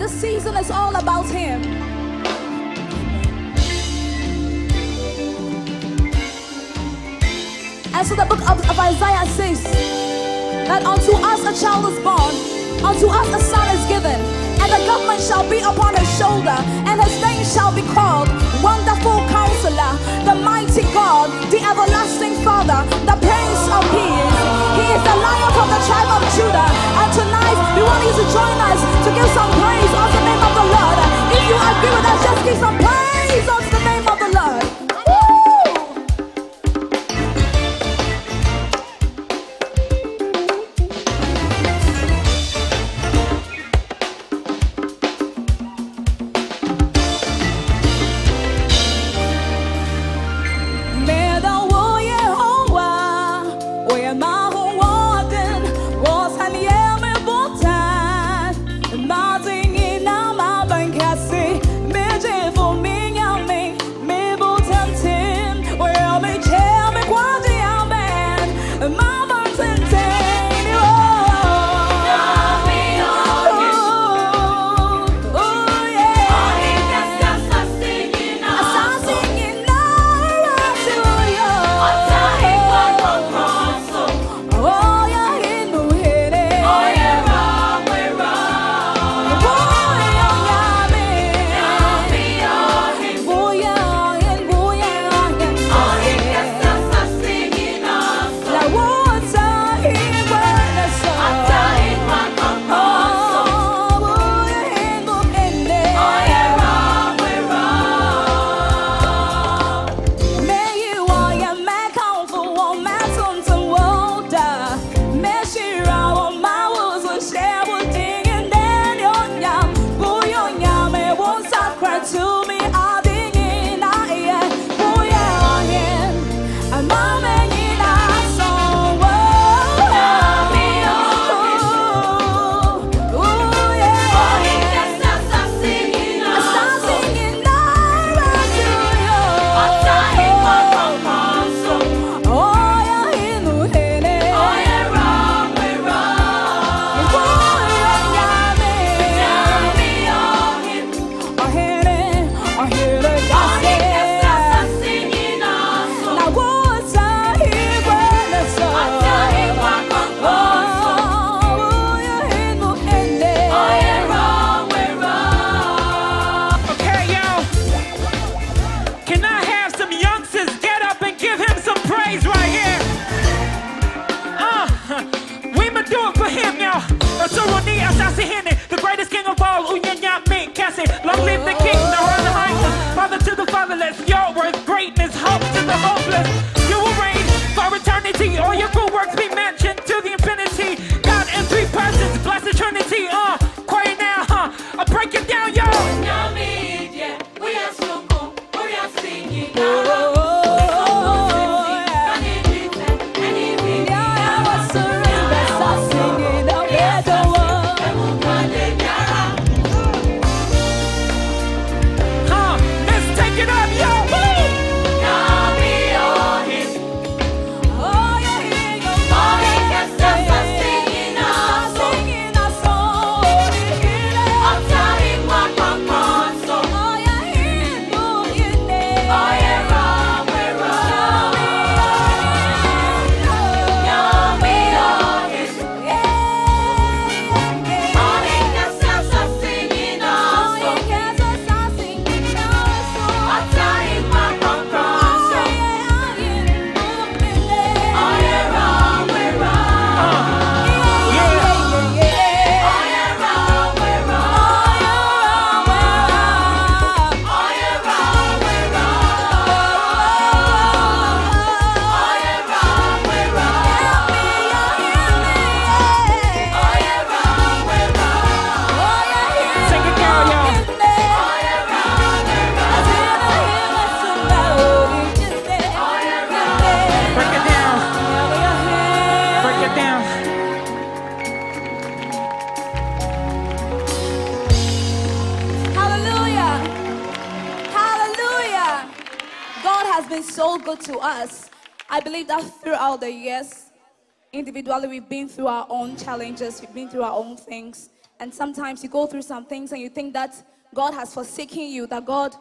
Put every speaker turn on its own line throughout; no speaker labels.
This season is all about Him. And so the book of, of Isaiah says that unto us a child is born, unto us a son is given, and the government shall be upon his shoulder, and his name shall be called Wonderful Counselor, the Mighty God, the Everlasting Father, the Prince of Peace. He is the Lion of the tribe of Judah. And tonight we want you to join us to give some
hopeless. available to
us. I believe that throughout the years, individually, we've been through our own challenges, we've been through our own things. And sometimes you go through some things and you think that God has forsaken you, that God,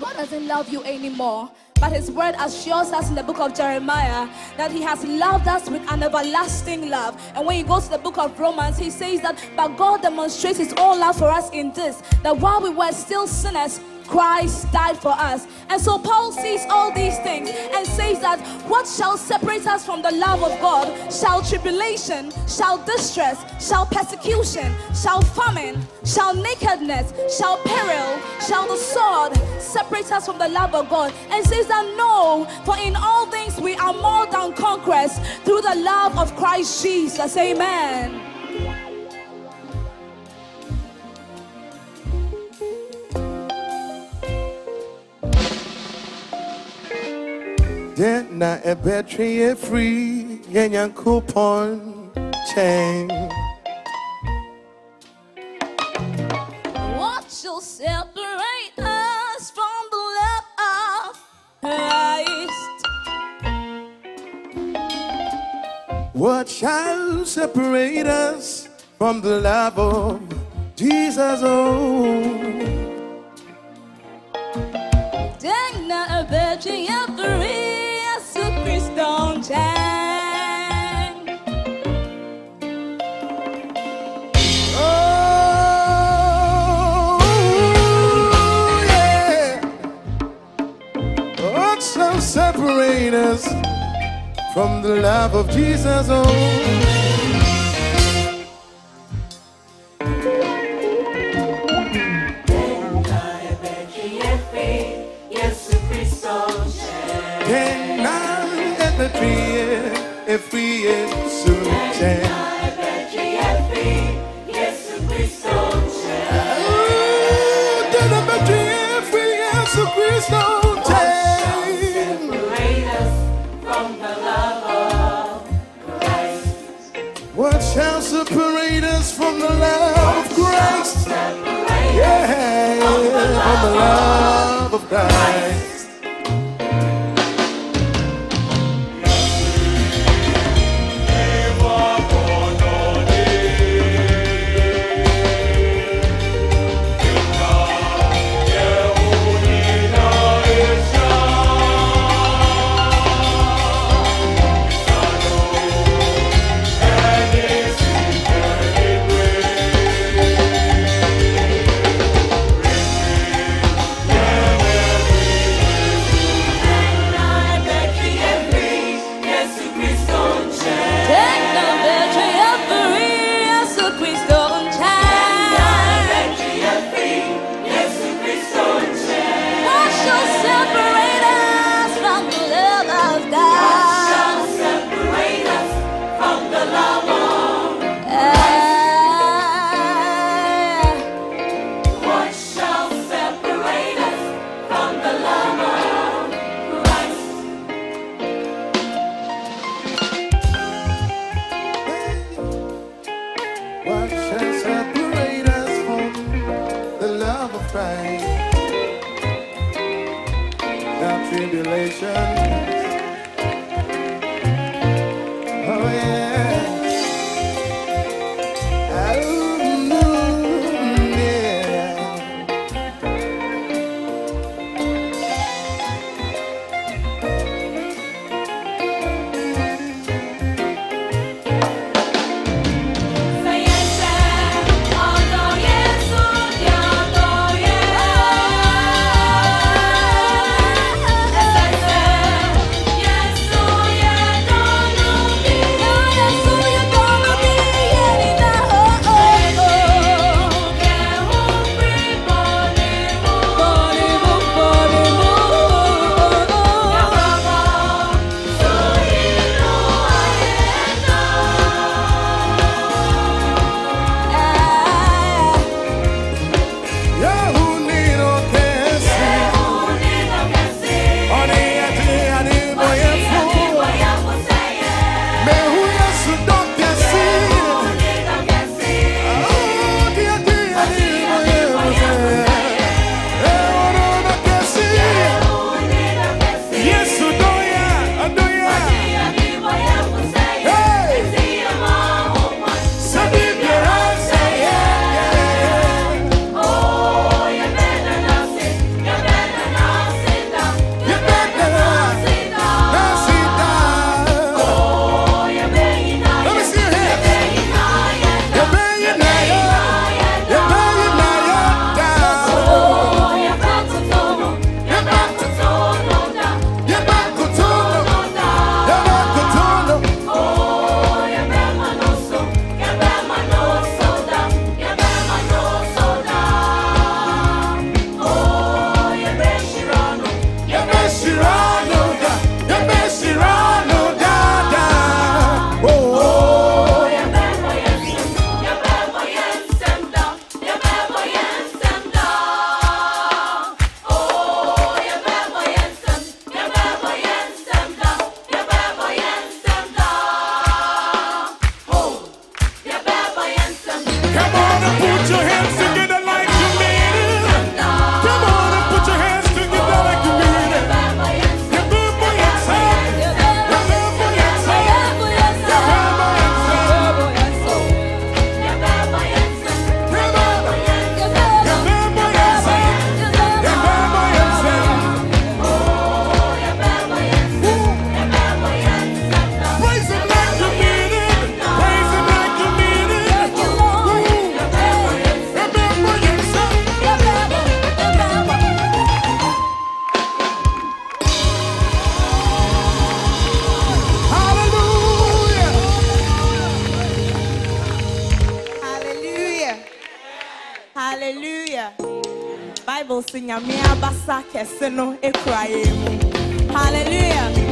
God doesn't love you anymore. But his word assures us in the book of Jeremiah that he has loved us with an everlasting love. And when you go to the book of Romans, he says that, but God demonstrates his own love for us in this, that while we were still sinners, Christ died for us. And so Paul sees all these things and says that what shall separate us from the love of God? Shall tribulation, shall distress, shall persecution, shall famine, shall nakedness, shall peril, shall the sword separate us from the love of God? And says that no, for in all things we are more than conquerors through the love of Christ Jesus. Amen.
Then na a battery free yan coupon chain.
What shall separate us from the love of Christ?
What shall separate us from the love of Jesus? Oh,
Then na a battery
What shall separate us from the love of Jesus? Oh. Can love
Sing mu. Hallelujah.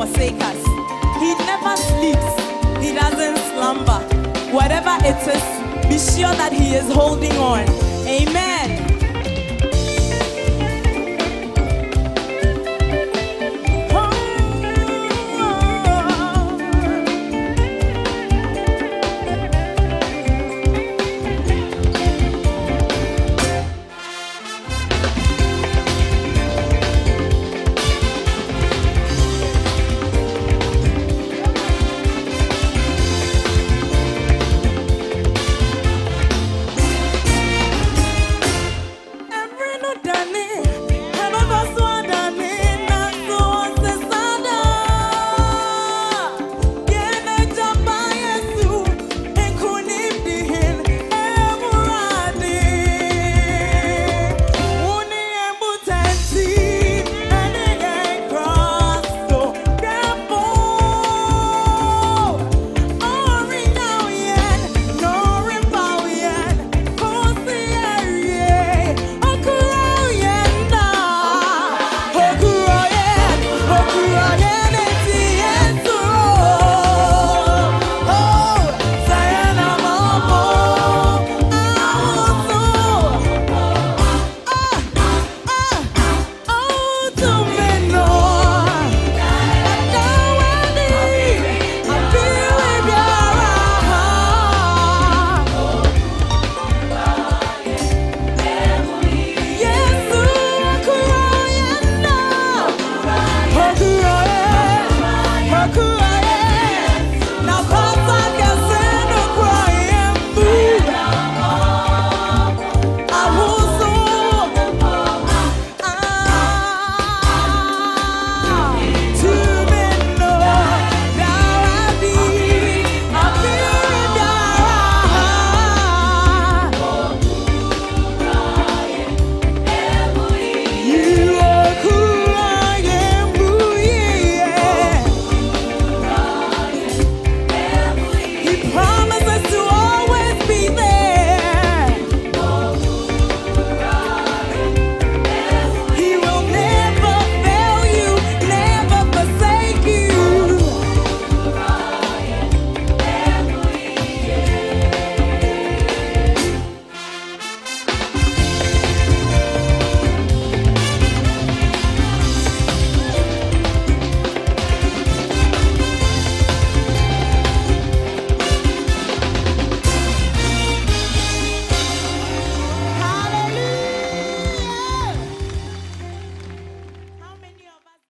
Forsake us. He never sleeps. He doesn't slumber. Whatever it is, be sure that he is holding on. Amen.